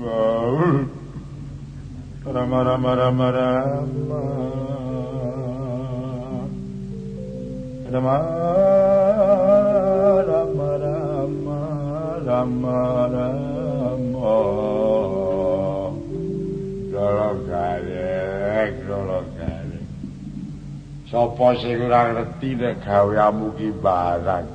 Rama Rama Rama Rama Rama Rama Rama Rama Rama Lolo galek Sopo sing ora ngerti nek gaweamu ki barang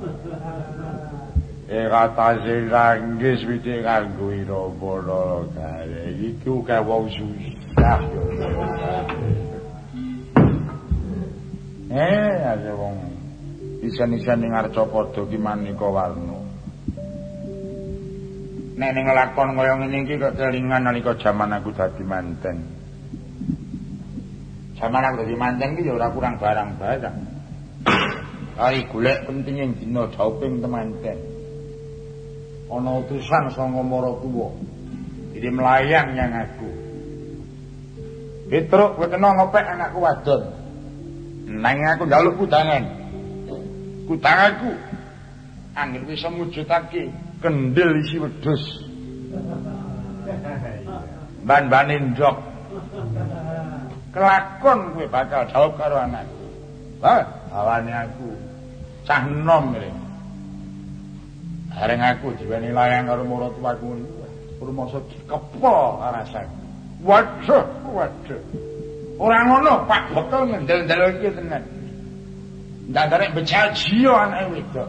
Eka tasih ranggis wite kanggo irama Lolo galek iki uga wong susah Eh, ada wong isan-isan ning arca padha ki manika warna. Nek ning lakon kaya ngene iki kok kelingan nalika jaman aku dadi manten. Jaman aku dadi manten iki ya ora kurang barang-barang. Ai golek penting ing dina dauping temanten. Ana utusan sanga Maratuwa. Jadi melayang yang aku. Petruk kowe kena ngopek anakku wadon. Nang aku njaluk kudangan. Kudanganku angger wis mujudake kendil isi wedhus. Ban-ban ndok. Kelakon kowe bakal jawab karo anakku. Ha, awane aku cah enom iki. Areng aku diweni layang karo maratuwaku ngono. Rumasa dikepo rasaku. Waduh, waduh. Ora ngono, Pak Bekel ngendel-ndel iki tenan. Ndak becel jiyo anake wedok.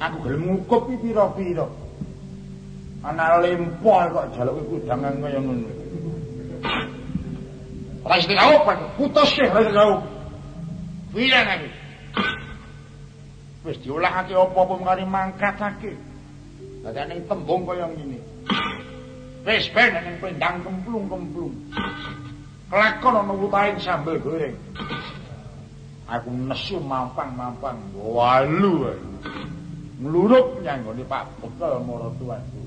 Aku gelem ngukup iki pira-pira. Ana lempo kok jaluke kudangan kaya ngono. Tau Pak, putus sih ora tau. Pira iki? Wis diolahake apa-apa mari mangkatake. Dadi ning tembung kaya ngene. Wis ben ning pendang kemplung-kemplung. kelakon ana wutaing sambel goreng. Aku nesu mampang-mampang walu. Mlurup nyanggone Pak Bekel maratuwaku.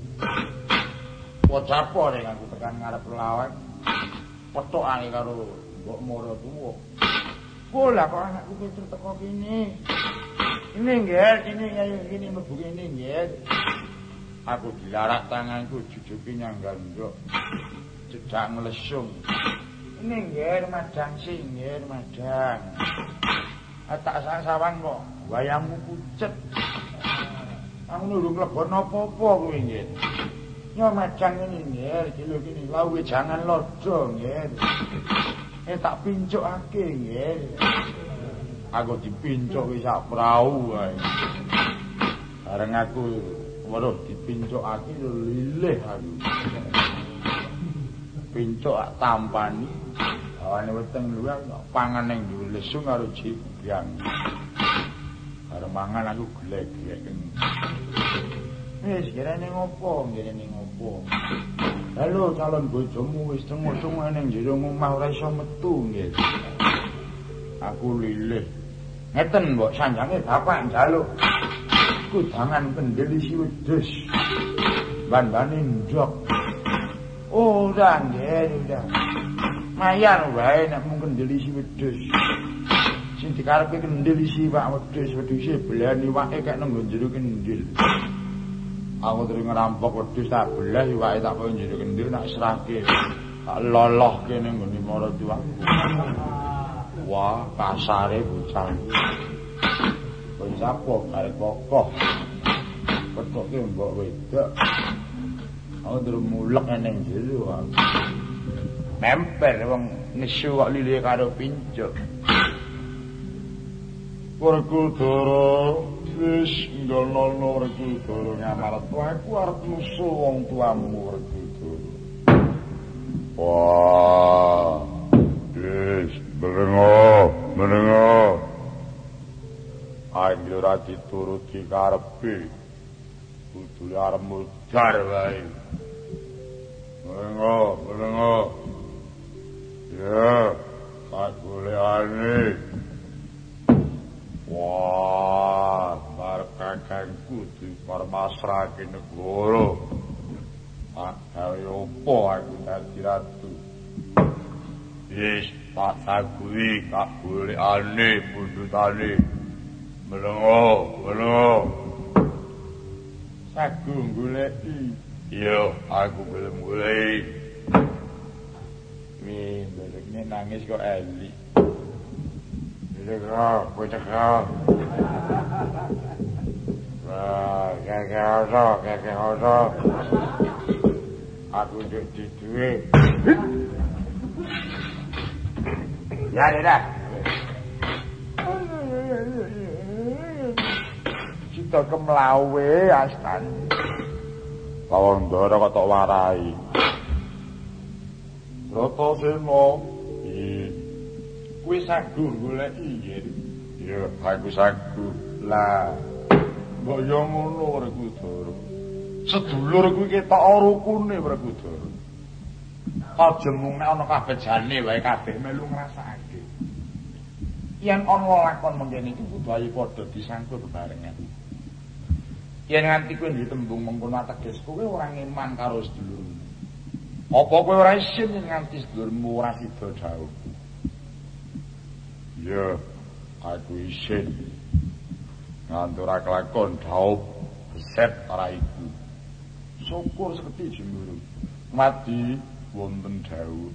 Pocapo ning aku tekan ngarep lawan. Petokane karo mbok maratuwa. Kula kok anakku pinter teko kene. Ini nggih, ini ayo ini mlebu kene nggih. Aku dilarak tanganku jujuki nyanggal ndok. Cedak nglesung. Ninggir madang singgir madang. Tak sawang kok wayangmu pucet. Aku nurung lebon apa-apa kowe nggih. Yo madang ini nggih, kilo kini lawe jangan lodo nggih. Eh tak pincukake nggih. Aku dipincuk wis sak prau wae. Bareng aku weruh dipincukake lilih aku. Pincuk tampani Awane weteng luwih pangan ning lesung karo jibrang. Karo mangan aku glek-glek. Wis kirane ngopo, kirane ngopo. Halo calon bojomu wis tengok-tengok ning jero omah ora iso metu nggih. Aku lilih. Ngeten mbok sanjange bapak njaluk kudangan kendel isi wedhus. Ban-bane ndok. Oh, udah nggih, udah. mayar wae nek mung kendel isi wedhus. Sing dikarepe kendel isi Pak wedhus, wedhuse belani wae kek nang jero kendel. Aku terus ngerampok wedhus tak belah wae tak koyo jero kendel nak serahke. Tak lolohke ning nggone maratuwaku. Wah, kasare bocah. Bocah kok arek kokoh. Petuke mbok wedok. Aku terus mulek ning jero. memper wong nesu kok lili karo pincuk Werkudara wis ngono Werkudara. Ngamarep aku arep nusu wong tuamu Werkudara. Wah wis berengo berengo Ayo ora dituruti karepe. Kudu arep mudhar wae. Berengo berengo Ya, tak boleh. Wah, bar kakang kudu permasrake negara. Akale apa aku dadi ratu? Wis tak saguri tak golekane pundutane. Melengo, melengo. Saku goleki. Iya, aku belum mulai. Mi, belekne nangis kok elik. Aku jadi duit. Ya, dah. Cita kemlawe astan. Lawang ndara kok tok warai. Rata sena. Iya. Kuwi sagu golek iya. Iya, aku sagu. Lah. Mbok yo ngono Rekudara. Sedulur kuwi ketok rukune Rekudara. Aja mung nek ana kabejane wae kabeh melu ngrasakake. Yen ana lakon mengkene iki kudu ayo padha disangkut bebarengan. yen nganti kowe ditembung mengkono ateges kowe ora ngeman karo sedulurmu apa kowe ora isin nganti sedulurmu ora sida jauh ya aku isin ngantura kelakon jauh beset ora iku syukur seketi jemuru mati wonten jauh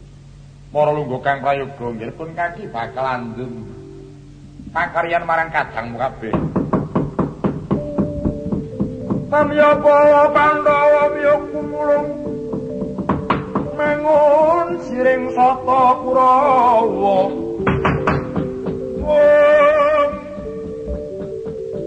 para lungguh kang prayoga nggih pun kaki bakal andem. Pakaryan marang kadangmu kabeh Samya Bawa Pandhawa miya kumulung. Mengun siring sata Kurawa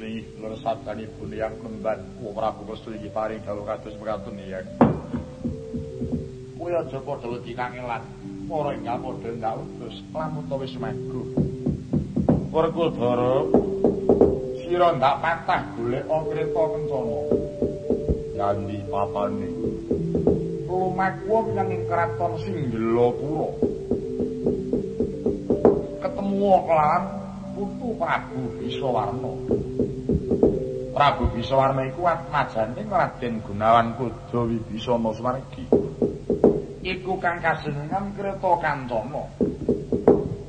Nuli leresatanipun yang kemban Prabu Kresna iki paring dawuh kados mekaten ya. Kuwi aja padha wedi kangelan. Para enggal padha ndak wedhus lamun to wis manggu. Werkudara sira ndak patah golek kreta kencana. Yandi papane. Lumaku menyang ing kraton Singgelapura. Ketemu kelawan putu Prabu Bisawarna. Prabu Bisawarna iku atmajane Raden Gunawan Kuda Wibisana Sumargi. Iku kang kasenengan Kreta Kancana.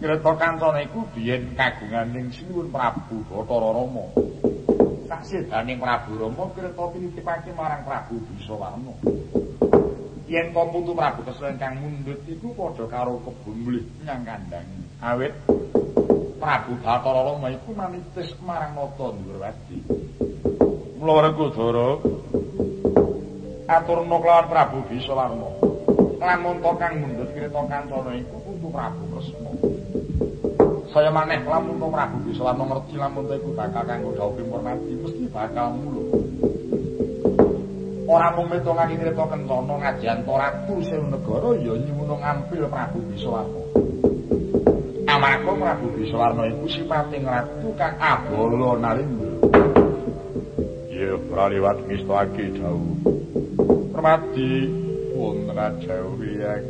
Kreta Kancana iku biyen kagunganing Sinuwun Prabu Bathara Rama. Saksedaning Prabu Rama kreta pinitipake marang Prabu Bisawarna. Yen putu Prabu Kesren kang mundhut iku padha karo kebun mlih nyang kandhang. Awit Prabu Bathara Rama iku manitis marang Nata Ndurwati. Mula Rekudara aturna kelawan Prabu Bisawarna. Lamun to kang mundhut kreta kancana iku putu Prabu Kresna. saya maneh lamun to Prabu Biswarna ngerti lamun to iku bakal kanggo dawuh Purnati mesti bakal mulung. Ora mung mitungake crita kencana ngajanto ratu Sewu Negara ya nyuwun ngampil Prabu Biswarna. Amarga Prabu Biswarna iku sipating ratu kang abala nalindra. Ya praliwat ngistake dawuh. Permati wonten ajauh yang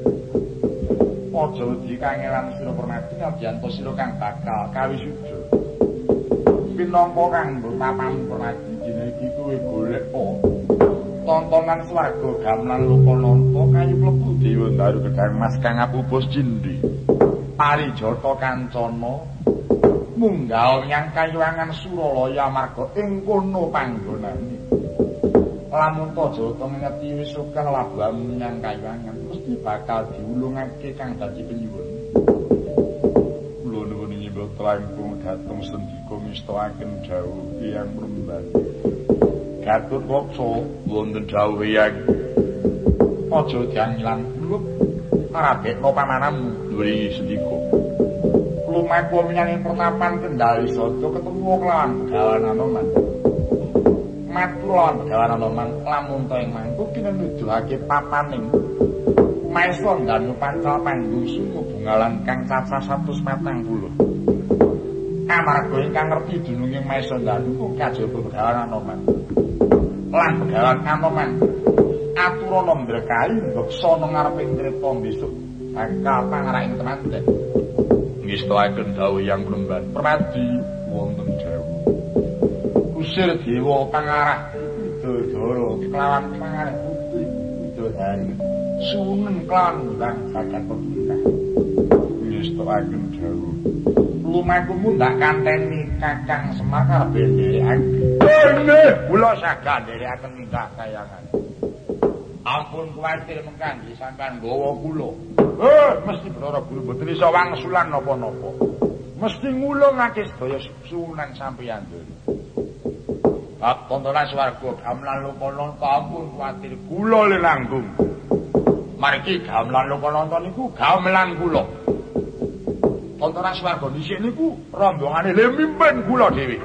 Aja wedi kangelan sira Purnadi najanto sira kang bakal kawisuda. Pinangka kanggo papamu Purnadi dina iki kuwi golek po. Tontonan swarga gamelan lupa kayu mlebu dewa daru gedang mas kang apupus cindhi. Parijata kancana munggal nyang kayuwangan Suralaya amarga ing kono panggonane. Lamun Tajata ngeti wis sukah labuhan nyang kayuwangan mesti bakal diulungake kang dadi penyuwun. Kula nuwun nyembah langkung dhateng sendika mistakaken dawuh tiyang mremban. Gatut waksa wonten dawuh yang aja diangilan kulup arabekno pamananmu duwi sendika. Lumaku menyang pertapan kendali soto ketemu kelawan gawan anoman. Matu lawan begawan anoman lamun to ing mangku kinenuduhake papaning Maesa ndanu pancal sungu bungalan kang cacah 140. Amarga ingkang ngerti dununging Maesa ndanu kajaba begawan anoman. Lan begawan anoman aturana mbrekai beksa nang ngarepe treta besok bakal pangaraing tenan teh ngistaaken dawuh yang lemban permadi wonten jawu usir dewa pangarah. Dodoro kelawan pangarah putih Dodari sunen kelawan bang sakan pemerintah ngistaaken dawuh lumaku mundak kanteni kakang semakar bendere agi bene kula sagad dere akan minta sayangan ampun kuwatir mengkangge sampean gawa kula eh mesti Bathara Guru mboten. Iso wangsulan napa-napa. Mesti ngulungake sedaya sunan sampeyan dene Bab tontonan swarga gamelan lukono ampun kuwatir kula le langgung Mariki gamelan lukono niku gamelan kula tontonan swarga dhisik niku rombongane le mimpin kula dhewe.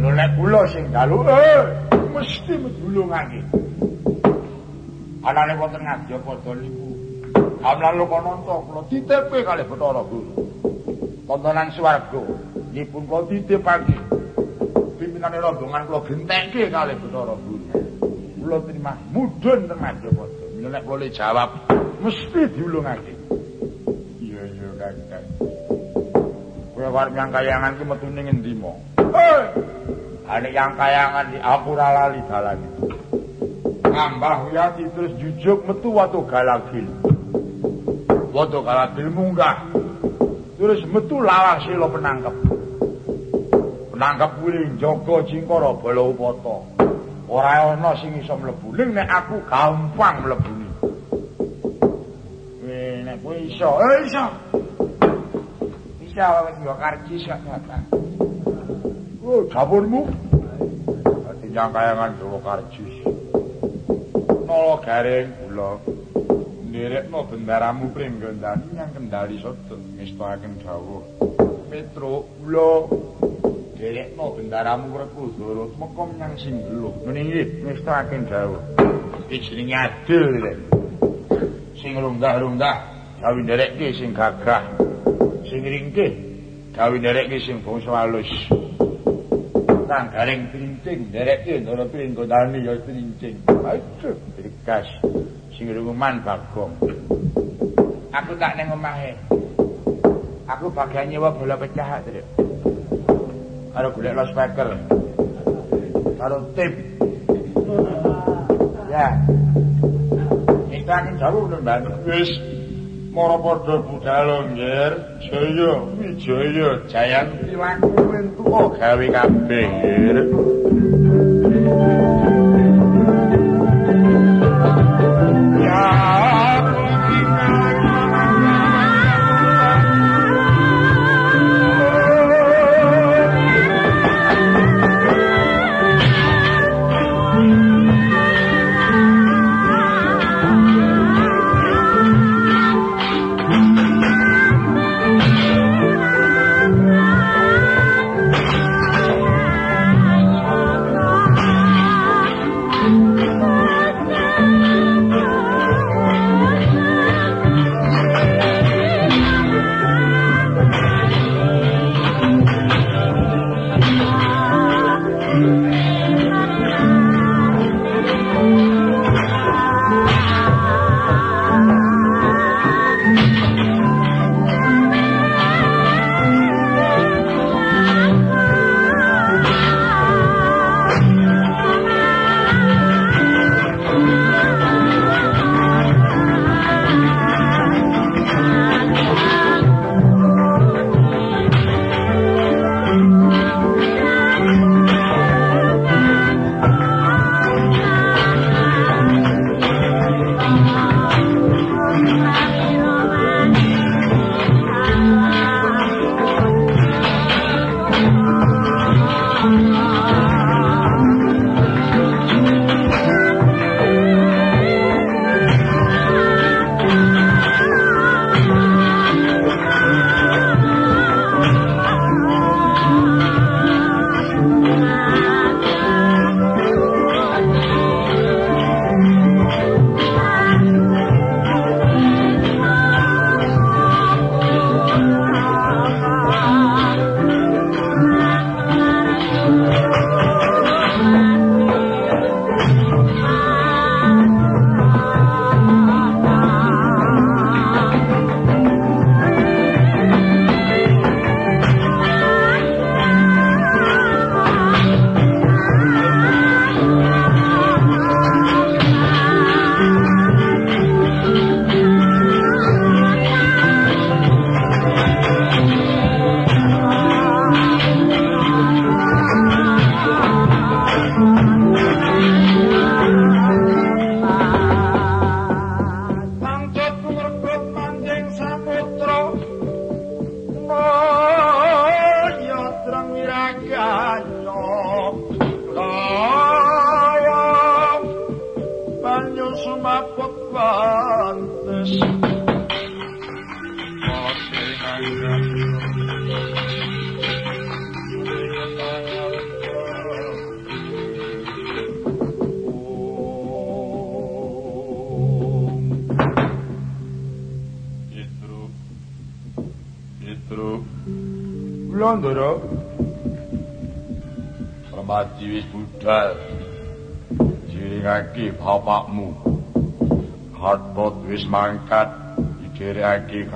Lho nek kula sing dalu eh mesti medulungake. Anane wonten ngadya padha niku. Amlan loko nonto kula titepe kalih Bathara Guru. Tontonan swarga nipun kula titipake. Pimpinane rombongan kula gentekke kalih Bathara Guru. Kula terima mudhun teng ngadya padha. Nek kula jawab mesti diulungake. Iya iya kakak. Kula warep nyang kayangan ki metune ngendi mo? Hei! Ane yang kayangan di apura lali dalan itu. Ngambah wiyati terus jujuk metu watu galagil. Watu galagil munggah. Terus metu lawang silo penangkep. Penangkep wili joko jingkoro bolo upoto. Ora ana sing iso mlebu. Ning nek aku gampang mlebu ni. Weh nek kowe iso, eh iso. Bisa wae yo karcis gak datang. Oh, nyangkayangan Jawa Karjis. Nolo garing kula. Nderekno bendaramu pringgondani nyang kendali sodo ngestakaken dawuh. Petro kula nderekno bendaramu Werkudara meka nyang Singgelo. Ngene iki ngestakaken dawuh. Iki jenenge adil. Sing runggah-runggah gawe nderekke sing gagah. Sing ringkih gawe nderekke sing bangsa alus. kang garing trincing nderekke ndara dani ya trincing aduh berkas sing ruman bagong. Aku tak neng omahe. Aku bagian nyewa bola pecah truk karo golek lo speaker karo tip ya. Itu akan jauh nembak wis Mara padha budal nggir, jaya wijaya jayanti laku entuk gawe kabeh Ah.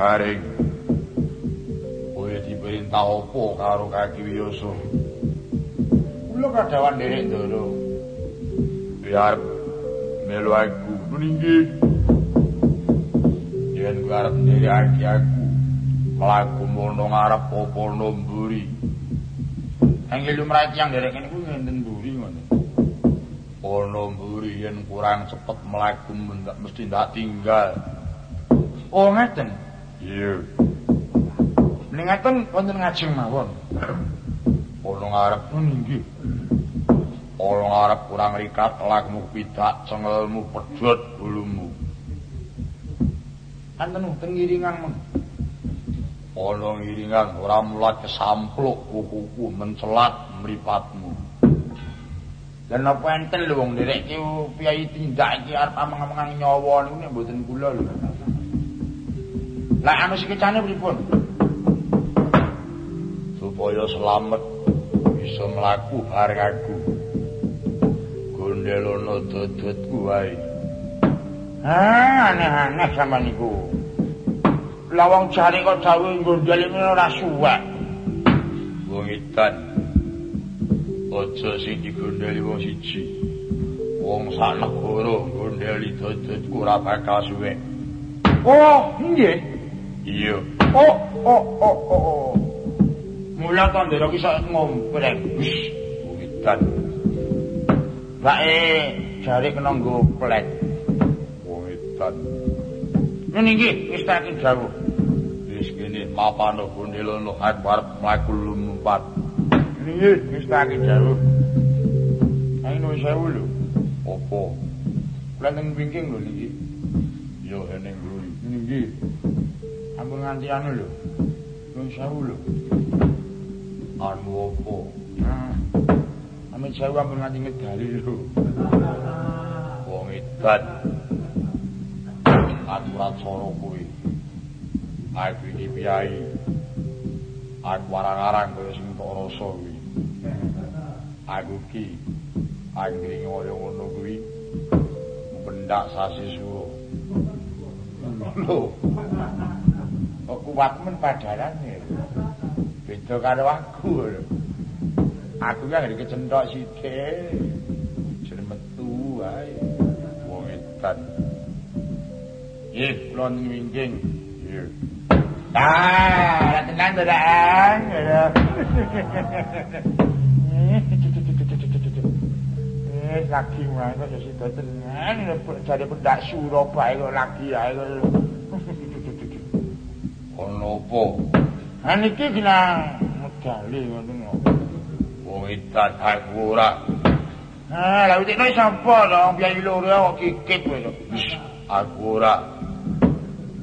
Garing Kowe diperintah apa karo kaki wiyoso Kula kadawan derek ndoro. Biar melu aku meninggi Yen kowe arep nderekake aku mlaku mono ngarep apa nomburi Angel lumrah yang derek kene kuwi ngenten mburi ngono. Ana mburi yen kurang cepet mlaku mesti ndak tinggal. Oh ngeten iya. Ngeten wonten ngajeng mawon. Ana ngarep. Ninggi ana ngarep kurang rikat lakmu pidak cengelmu pedhot bulumu. Anten teng ngiringan men ana ngiringan ora mulat kesampluk kukuku mencelat mripatmu. Dan apa enten lho wong derek ki piyai tindak iki arep amang-amangan nyawa niku nek mboten kula lho lah anu sikecane pripun supaya selamat bisa mlaku bareng aku gondelono dodotku wae Ah, aneh-aneh sama niku. lawang jari kok dawuh gondel ora suwek. Wong edan. Aja sing digondeli wong siji. Wong sak negara gondeli dodot ora bakal suwek. Oh, nggih. Iya. Oh, oh, oh, oh. oh. Mula ki sak ngompreng. Wis, wong edan. Bae jari kena nggo plet. Wong edan. Ini iki wis tak jauh. papano gundelo no akbar mlaku lumpat. Nggih, wis tak jauh. Ayo no sewu lho. Opo? Planeng wingking lho niki. Yo eneng lho. Nggih. Ampun nganti anu lho. Nun sewu lho. Anu opo? Nah. Ame sewu ampun nganti ngedali lho. Wong edan. Aturan soro kuwi. aku iki piyai aku arang-arang kaya sing tok rasa kuwi aku ki anggring kaya ngono kuwi bendak sasi suwo lho kok kuat men padarane beda karo aku aku ki anggere kecentok sithik jeneng metu wae wong edan Ih, kula ngwingking. Iya. Ah, tenang tenang. Eh, lagi kok jadi tenan jadi pendak Surabaya kok lagi ae kok. Ono apa? Ha niki kena medali ngono. Wong edan aku ora. Ah, lha iki sapa dong biayi loro kok kikip kok. Aku ora.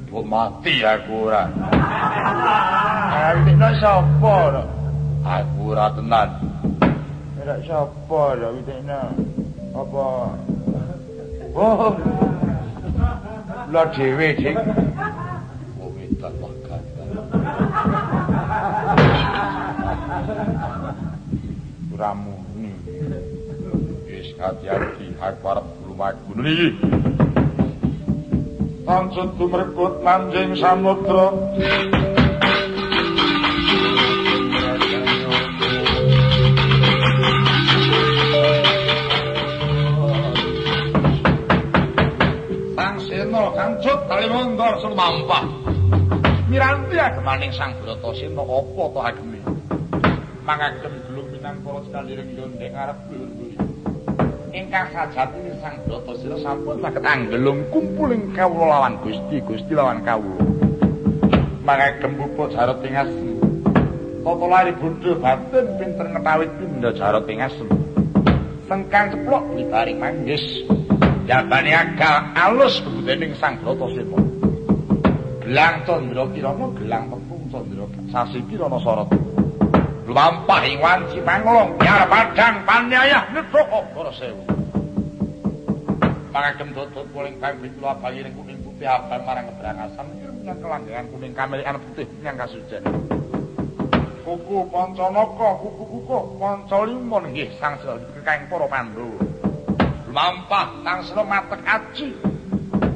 Kok mati aku ora. Alekno sapa ora? Aku ora tenan. Ora sapa ora witekno. Apa? Oh. Lah dhewe sing Uramu ni. Wis hati-hati. Aku arep lumaku niki. Tansut tumrekut manjing samudra. Sang Sena kancut kalimondor sumampah Miranti agemaning Sang Bratasena apa to ageme Mangagem gelung minangka sekali renggondek ngarep lur ingkang sajatine Sang Bratasira sampun saged anggelung kumpuling kawula lawan Gusti Gusti lawan kawula. Mangagem pupu jaroting asem. Tata lari bodho batin pinter ngetawit pindha jaroting asem. Sengkang ceplok dibaring manggis. jabane agal alus bebutening sang Bratasena. Gelang Candra Kirana gelang tepung Candra sasi Kirana sorot. Lumampah ing wanci panglong biar padang panyayah netroko para sewu. Pangagem dodot kuling pamit kula bayi ning kuning putih abang marang ngebrangasan nyang kelanggangan kuning kamelikan putih nyang kasujen. Kuku Pancanaka, kuku kuku Pancalimun nggih sang kekaing para Pandhawa. Lumampah sang sira matek aji.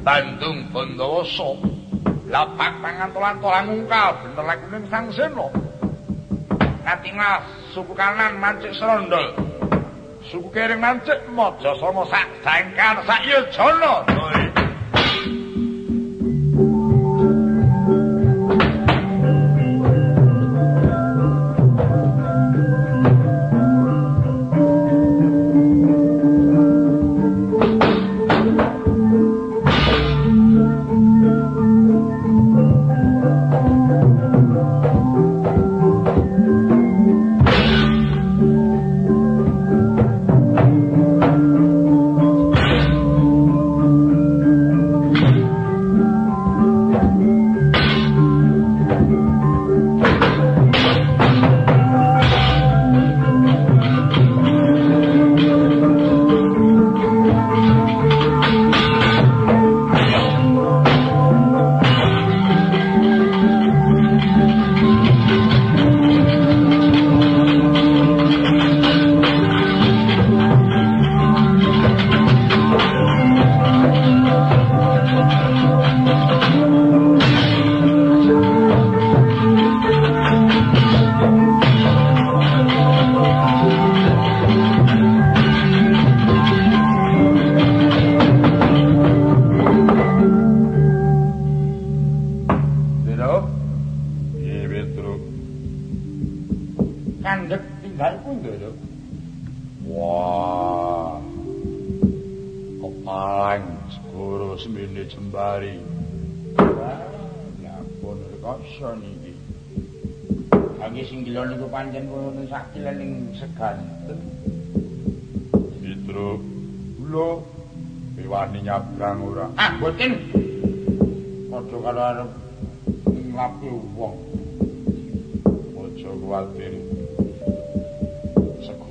Bandung Bandawasa. Lapak pangantolan-tolan ngungkal bener lek kuning sang sena. Katingal suku kanan mancik serondol. Suku kering mancik mojo sama sak jangkar sak 잘본 거죠. 와, 아니, 그로스 밀리 천발이, 낙본을 갑선이기. 자기 신길러는 그 반전 보는 사길러는 색깔. 밑으로, 불러, 왜 nyabrang ora. Ah boten. 땐, karo arep 앞에 wong. Aja kuwatir.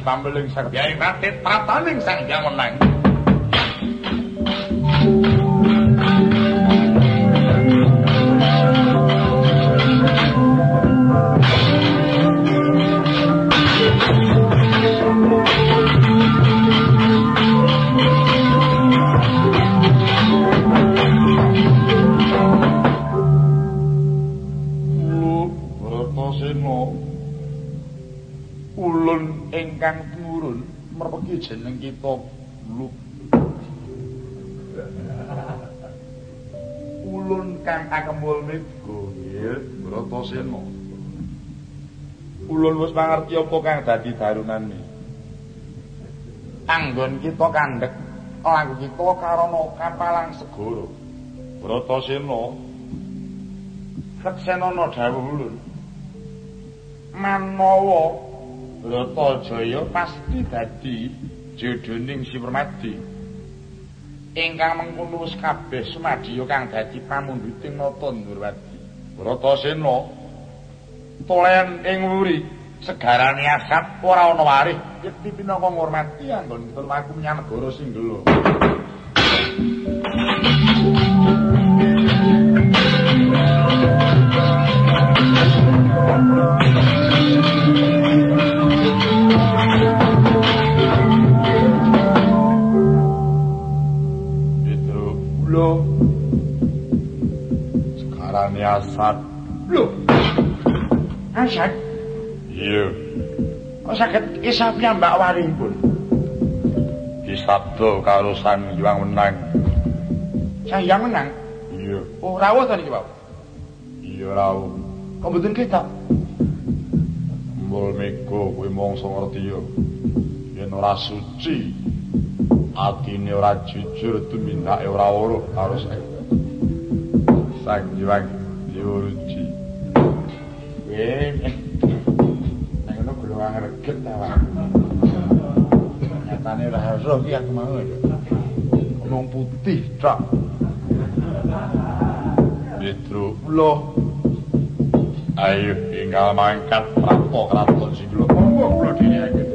pambeling sang biaring ratit prataning sang yang menang jeneng kita lu ulun kang akembul mego nggih bratasena ulun wis mangerti apa kang dadi darunane anggon kita kandhek lagu kita karana kapalang segara bratasena Leksenana dawuh ulun. Manawa Bratajaya pasti dadi jodoning si Permadi. Ingkang mengkono wis kabeh sumadya kang dadi pamundhuting nata Ndurwadi Bratasena tolen ing wuri segarane asap ora ana warih. Yekti pinangka ngurmati anggon aku menyang negara Singgela asat. Lho. Asat? Iya. Kok saged kisah piyambak waringipun? Disabda karo Sang Hyang Menang. Sang Hyang Menang? Iya. Oh, rawuh ta niki, Pak? Iya rawuh. Kok mboten ketok? Mul mego kuwi mongso ngerti ya. Yen ora suci, atine ora jujur tumindake ora weruh karo saya. Sang jiwang diuruci. Yen nek ngono golongan reget ta, Pak. Nyatane ora harus iki aku mau. Ngomong putih, Cak. Petro ulo. Ayo tinggal mangkat prapo kraton sing kula monggo kula dhewe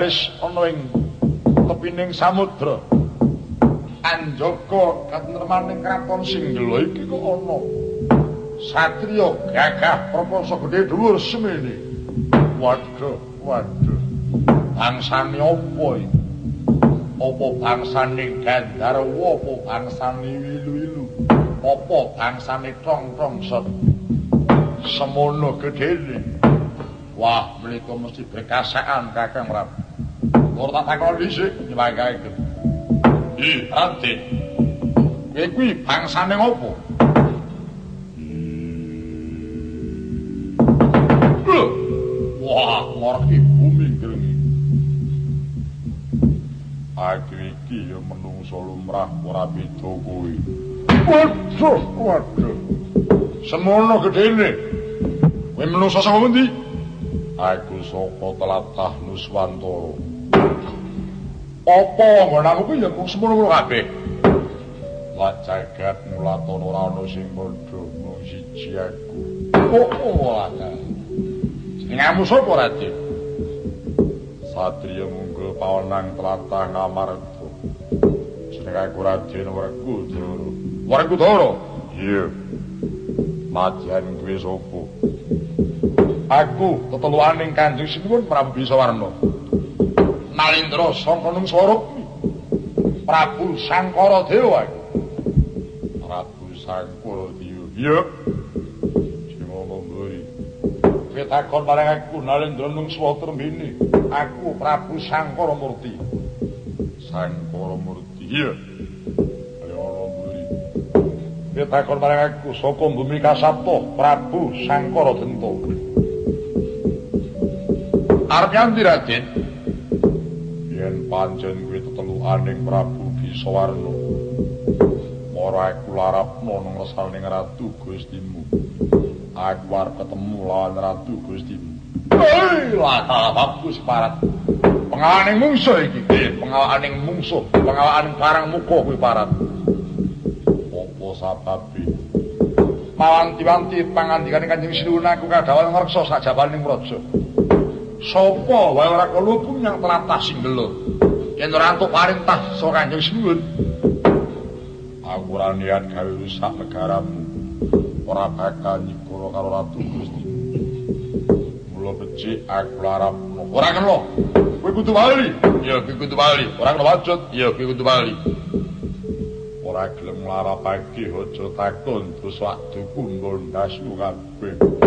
baris ana ing tepining samudra. Anjaka katentremaning kraton Singgela iki kok ana satriya gagah praposo gedhe dhuwur semene. Waduh, waduh. Bangsane apa iki? Apa bangsane Gandharwa, apa bangsane Wilu-wilu? Apa bangsane Tong-tong Semono gedhene. Wah, menika mesti berkasaan Kakang Prabu. Ora tak takon dhisik nyewangake. Ih, Raden. Kowe kuwi bangsane ngopo? Wah, ngorki bumi grengi. Aku iki ya menungso lumrah ora beda kuwi. Waduh, waduh. Semono gedene. Kowe menungso saka ngendi? Aku saka telatah Nuswantara. Apa nggonanmu kuwi ya mung semono kabeh. Lah jagat mulatana ora ana sing padha mung siji aku. Oh, ala. Jenengmu sapa, Raden? Satriya munggo pawenang telatah Ngamarta. Jeneng aku Raden Werkudara. Werkudara? Iya. Madyan kuwi sapa? aku teteluaning Kanjeng Sinuwun Prabu Bisawarna. Nalindra Sangkanung Swarup Prabu Sangkara Dewa. Prabu Sangkara Dewa. Iya. Cimono mburi. Ketakon marang aku Nalindra nung swatra mene. Aku Prabu Sangkara Murti. Sangkara Murti. Iya. Ayo mburi. Pitakon marang aku saka bumi kasapta Prabu Sangkara Denta. Arep yanti Raden? Yen pancen kuwi tetelukaning Prabu Bisawarna. Ora aku larapno nang resaning ratu Gustimu. Aku arep ketemu lawan ratu Gustimu. Hei, lah bagus parat. Pengawaning mungsuh iki, pengawaning mungsuh, pengawaning barang muka kuwi parat. Apa sababe? Mawanti-wanti pangandikane Kanjeng Sinuwun aku kadhawuh ngreksa sak jabaning raja. Sapa wae ora kelupung yang tlatah singgelo. Yen ora entuk parintah saka Kanjeng Sinuwun. Aku ora niat gawe rusak negaramu. Ora bakal nyikura karo Ratu Gusti. Mula becik aku larap ora kena. Kowe kudu bali. Ya, kowe kudu bali. Ora kena wajut. Ya, kowe kudu bali. Ora gelem nglarapake aja takon terus waktu kumpul kabeh.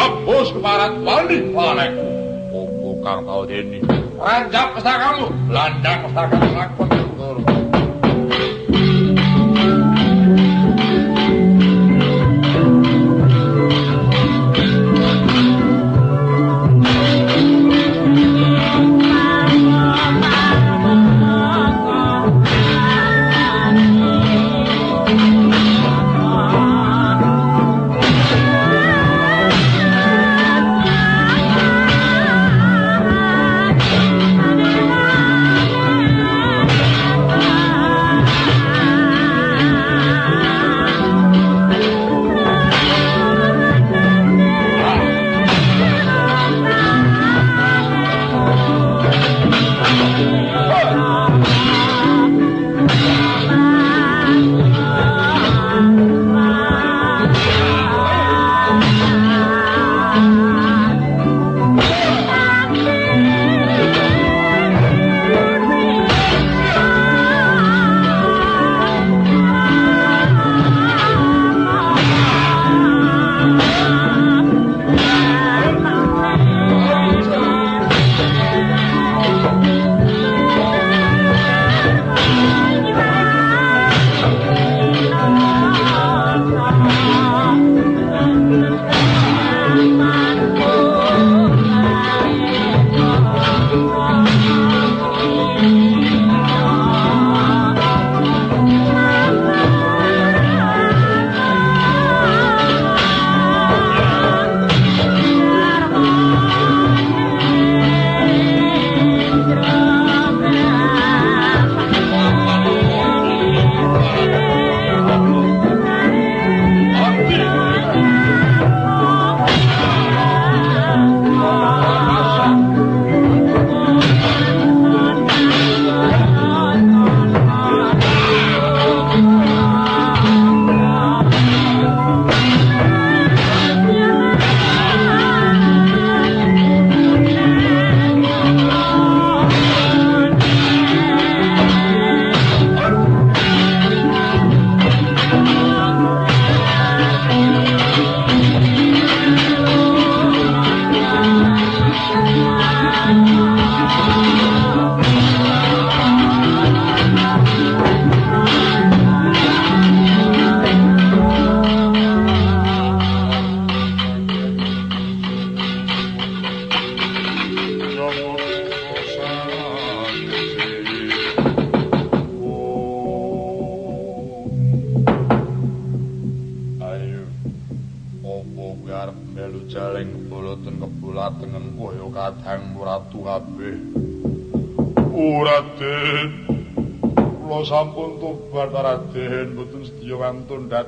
Abos keparat bali panek. Opo kang tau deni. Ranjap pustakamu, landang pustakamu lakon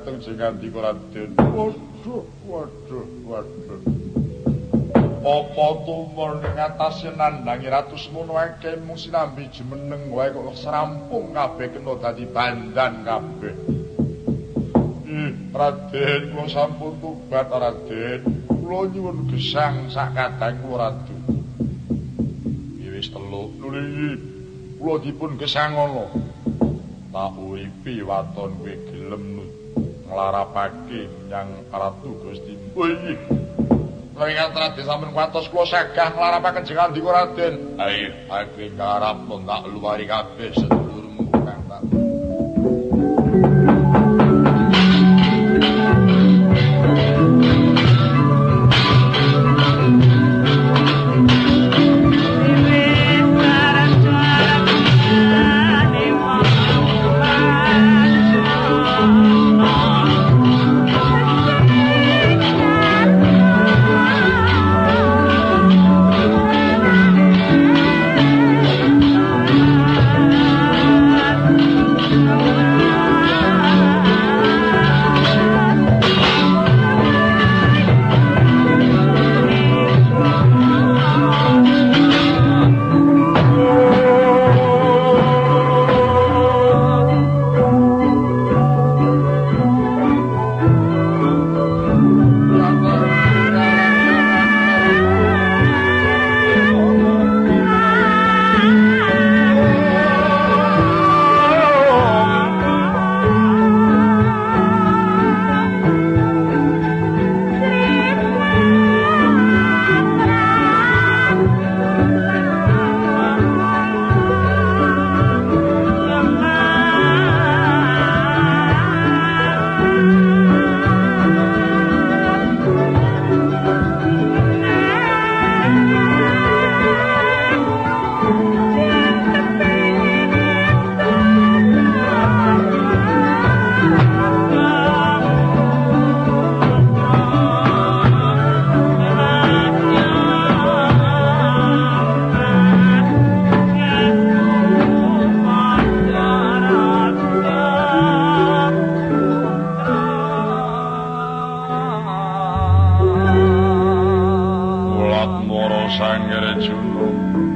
dhateng sing ngandika Raden. Waduh, waduh, waduh. Apa tumor ning atase nandangi ratu semono akeh mung sinambi jemeneng wae kok serampung kabeh kena dadi bandan kabeh. Ih, Raden, kula sampun tobat Raden. Kula nyuwun gesang sak kadang kula ratu. Wis telu nuli. Kula dipun gesang ngono. Tak uripi waton kuwi gelem nglarapake menyang Ratu Gusti. Oh iya. Lawingan tradisi sampun kuatos kula sagah nglarapaken jenengan dika Raden. Ayo, aku ngarap tak luwari kabeh sign gereği you.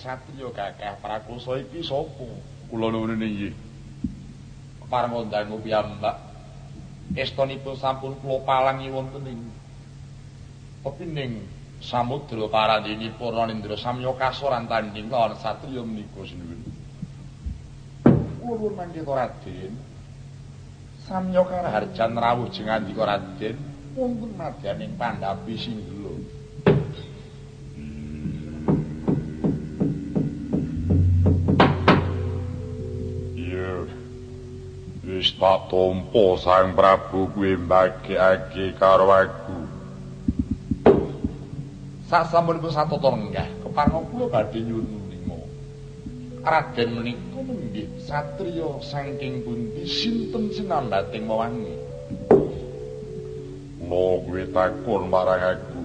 Satriya gagah prakosa iki sapa? Kula nuwun nggih. Parangondang piyambak. Estonipun sampun kula palangi wonten ing pepining samudra parandinipun Ranindra Samya kasoran tanding lawan satriya menika sinuwun. Kula nuwun mangke Raden. Samya karaharjan rawuh jengandika Raden wonten madyaning pandhapi singgala. Tak tampa Sang Prabu kuwi mbagekake karo aku. Sasampunipun satata lenggah, kepareng kula badhe nyuwun lima. Raden menika nggih satriya saking pundi sinten sinambating wewangi. Lo kuwi takon marang aku.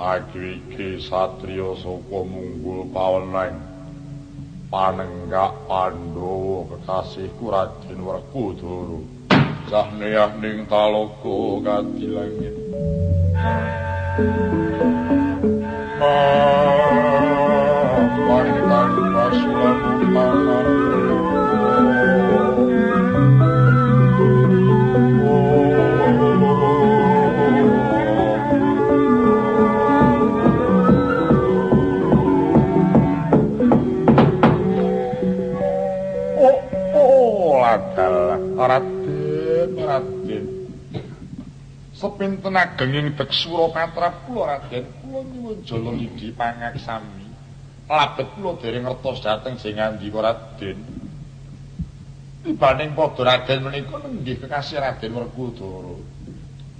Aku iki satriya saka munggul pawenang. Panenggak Pandhawa kekasihku Raden Werkudara. Cah neyah ning talaga kadilangit Ah, pantan pasulan Sepinten agenging Deksura Patrap kula Raden, kula nyuwun jala lidi pangaksami. Labet kula dereng ngertos dhateng sing ngandika Raden. Tibaning padha Raden menika nenggih kekasih Raden Werkudara.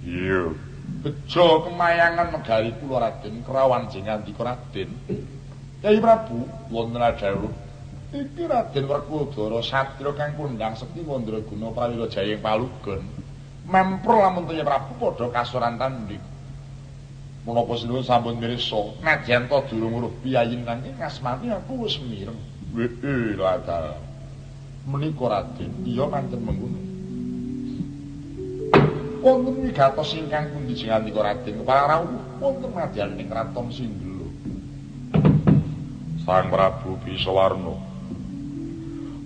Iya. Bejo kemayangan megari kula Raden kerawan sing ngandika Raden. Kyai Prabu wonten dawuh Iki Raden Werkudara satya kang kondang sekti Wandraguna Prawira Jayeng Palugon. Mempro lamun Taya Prabu padha kasoran tanding. Menapa sinuwun sampun mirsa, nadyan to durung uruh piyayin nanging ngasmati aku wis mireng. Weh, ladal. Menika Raden, iya pancen mengkono. wonten wigatos ingkang pundi jengandika Raden para rawuh wonten madyan ing kraton Singgelo. Sang Prabu Bisawarna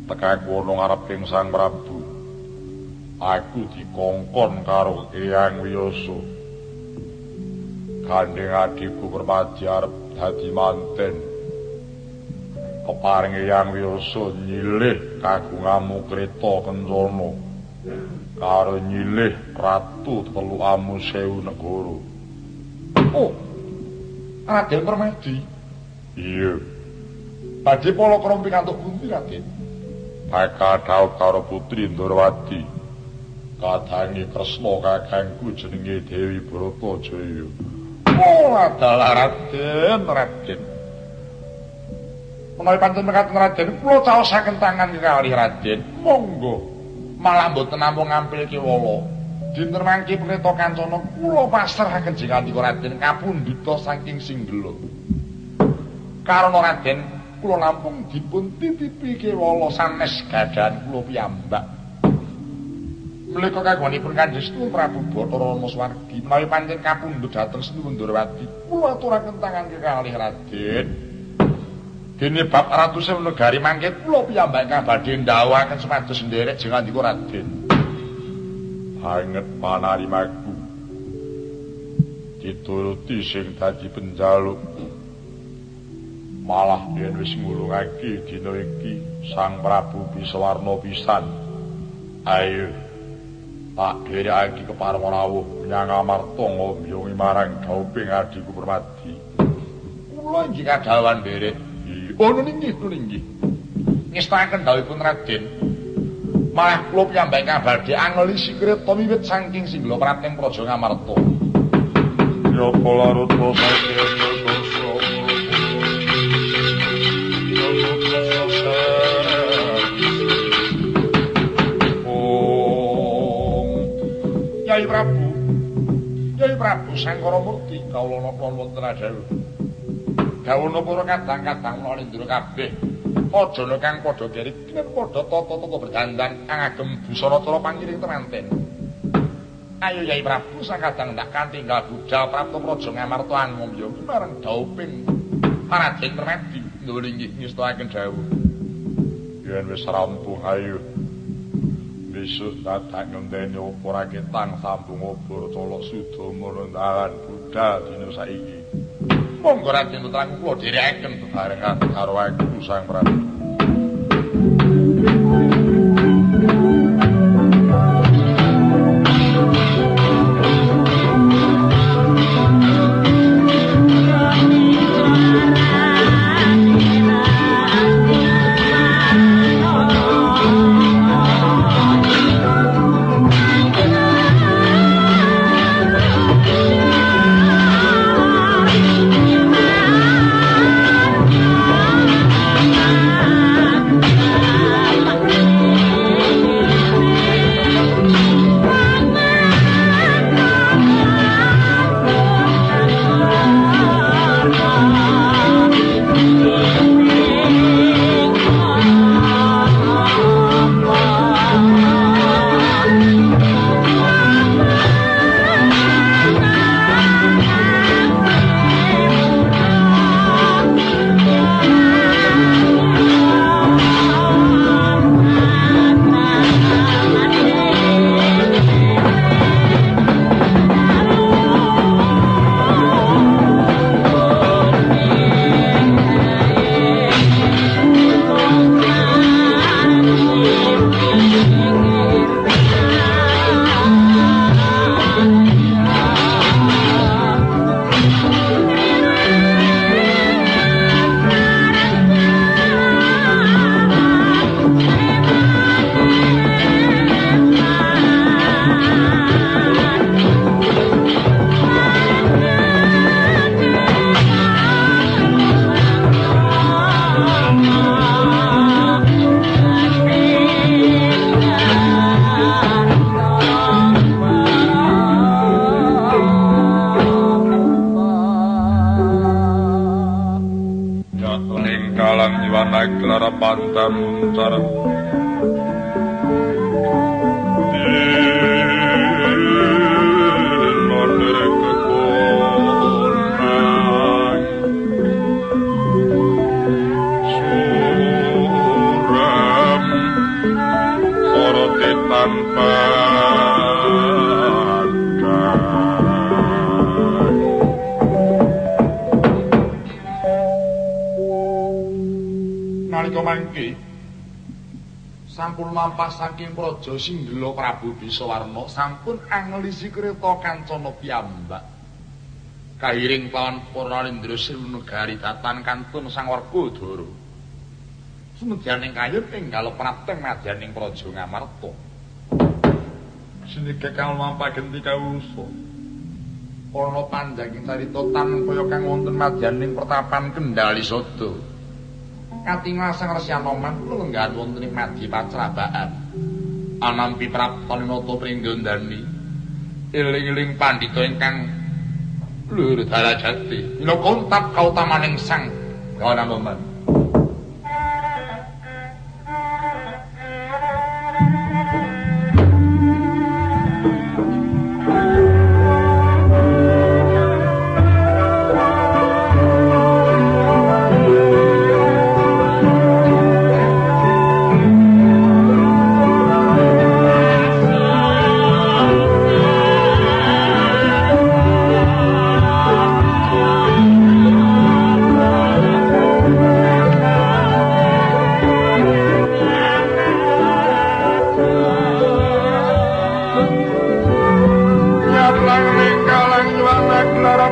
tekaku ana ngareping Sang Prabu. Aku dikongkon karo Eyang Wiyasa. Gandeng adikku Permadi arep dadi manten. Keparing Eyang Wiyasa nyilih kagunganmu kreta kencana. Karo nyilih ratu telu amu sewu negara. Oh. Raden Permadi. Iya. Badhe pala krompi kantuk pundi Raden? Bakal daud karo putri Ndorowati. Kadangi Kresna kakangku jenenge Dewi Bratajaya. Oh, adalah Raden, Raden. Menawi pancen mekaten Raden, kula caosaken tangan kalih Raden. Monggo. Malah mboten namung ngampil kiwala. Dinten mangke prita kancana kula pasrahaken jengandika Raden kapundhita saking Singgela. Karana Raden, kula lampung dipun titipi kewala sanes gadahan kula piyambak. Menika kagunganipun Kanjeng Setu Prabu Bathara Maswargi menawi pancen kapundhut dhateng Setu Ndorowati, kula aturaken tangan kekalih Raden. Dene bab Ratu Sewu Negari mangke kula piyambak kabadhe ndhawaken supados nderek jengandika Raden. Banget panarimaku. Dituruti sing dadi penjalukku. malah yen wis ngulungake dina iki Sang Prabu Biswarna pisan. Ayo tak dherekake kepareng rawuh menyang Amarta ngombyongi marang Gauping adikku Permadi. Kula inggih kadawan nderek. Ono nggih, ono nggih. Ngestaken dawuhipun Raden. Malah kula piyambak kabadhe angeli sikreta wiwit saking Singgala Prating Praja Ngamarta. Ya pola rutwa saking Sangkara Murti kawula napa wonten adhawu. Gawuna para kadang-kadang nalindra kabeh. Aja nek kang padha keri ken padha tata-tata berdandan kang agem busana cara pangiring temanten. Ayo Kyai Prabu sakadang ndak kanthi tinggal budal Prabu Praja Ngamarta angomyo marang dauping Paraden Permadi nulinggih ngestakaken dawuh. Yen wis rampung ayo besok dadak ngenteni ora ketang sambung obor colok sudama rendalan budal dina saiki. Monggo raden putraku kula dherekaken bebarengan karo aku sang prabu mangke sampun lampah saking praja singgelo Prabu Bisawarna sampun anglisi kreta kancana piyambak. Kairing pawon para lindra negari tatan kantun sang Werkudara sumedyaning kayu tinggal prateng madyaning praja Ngamarta. Sinike kang lampah genti kawusa. Ana panjanging carita tan kaya kang wonten madyaning pertapan Kendali Sada. katingal sang Resyanoman lenggan wonten ing madhi pacrabaan. Anampi praptanata pringgondani. Iling-iling pandhita ingkang luhur darajati. Ina kontap kautamaning sang Gawanoman.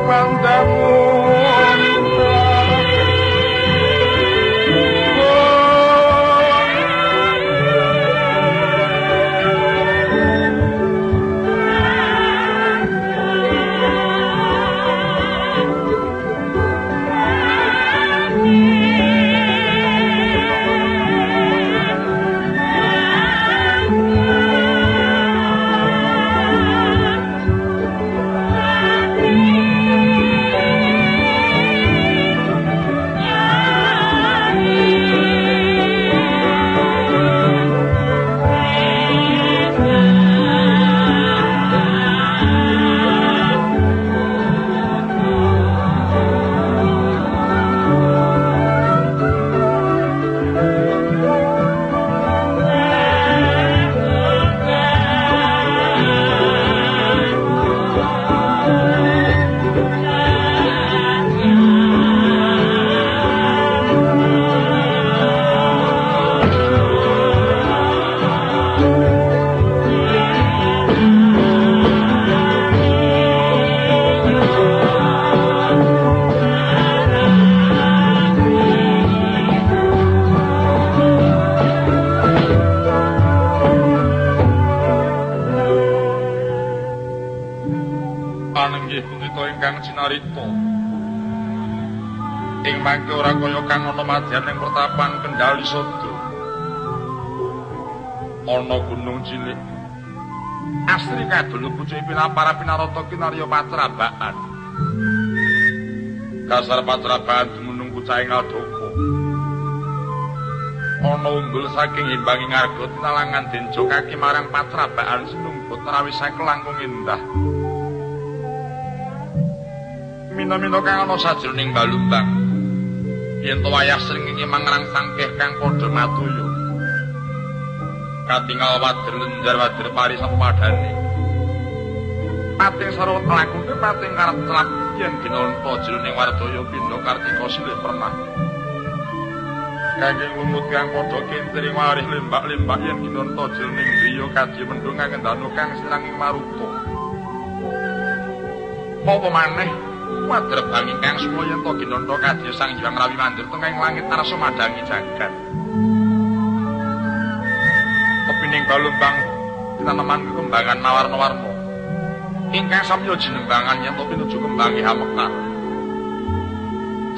Sada. Ana gunung cilik. Asri kadul pucuke pinapara pinarata kinarya pacrabaan. Kasar pacrabaan dumunung kucaing aldoko. Ana unggul saking imbanging arga tinalangan denjo kaki marang pacrabaan sinumbut rawis langkung indah. Mina-mina kang ana sajroning balumbang. yen to wayah srengenge mangrang sangkeh kang padha matuya katingal wader lenjar wader pari sapadane pating sarwa lakune pating karep celap yen binonta jroning wardaya pindha kartika silih pernah. Kangge lumut kang padha kentring marih lembak-lembak yen binonta jroning griya kadhi mendung kang ngendano kang siranging maruta apa maneh? Madreban ingkang supaya to ginanta kadya sang hyang rawi mandur tengahing langit arsa madangi jagat kepining balumbang tanaman kembangan mawarna-warna ingkang samya jenengangan yen to pinuju kembangi hamekar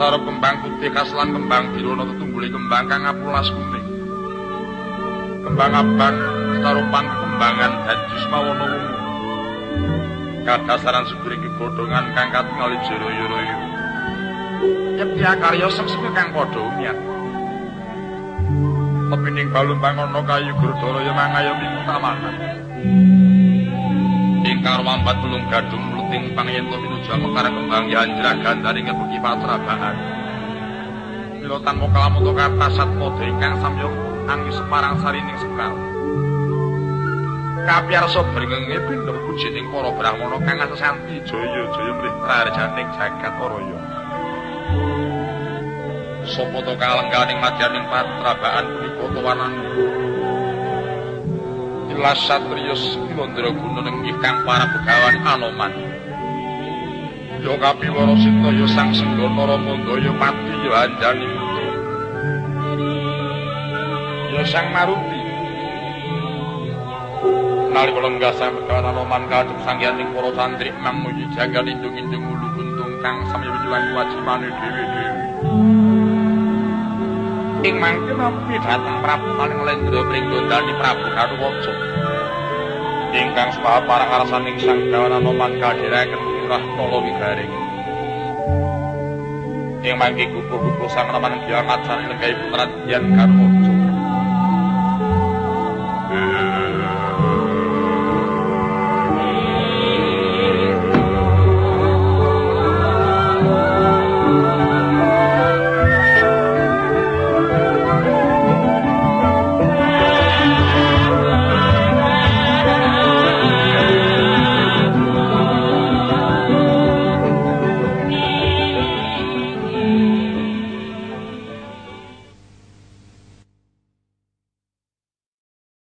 Tara kembang putih kaslan kembang biru tetungguli kembang kang apulas kuning kembang abang sarupang kembangan dadi mawana ungu kadasaran seburing godhongan kang katingali jero-yoro. Yekti karya sengseme kang padha umiat. Tepining balumbang ana kayu gurdara ya mangayomi utamanan. Ingkar wambat tulung gadung mluting pangyanto minuju mekar kembang ya anjragan dari ngebuki patrabaan. Mila tanpa kalamun to kata satpada ingkang samya angis separang sarining sekal. kapiyarsa bringenge pindhem pujining para brahmana kang asanti jaya jaya mrih prarjaning jagat raya sapa to kalengganing madyaning patrabaan punika tawanan Ilas satriyus Indra Guna nenggih kang para begawan Anoman. Ya kapiwara sita ya sang senggana Ramanda ya pati ya anjani Ya sang Maruti. Nalika lenggah sang begawan Anoman kadhep sangyaning para santri mamuji jagat indung-indung ulu kang samya wijulan wajibane dhewe-dhewe ing mangke nampi dhateng Prabu Maninglendra pringgondani Prabu Karuwaca ingkang semaha parang arasaning sang gawana noman kadhiraken murah kala wigaring. Ing mangke gugu-gugu sang noman diangkat sani lenggai putra Dian Karuwaca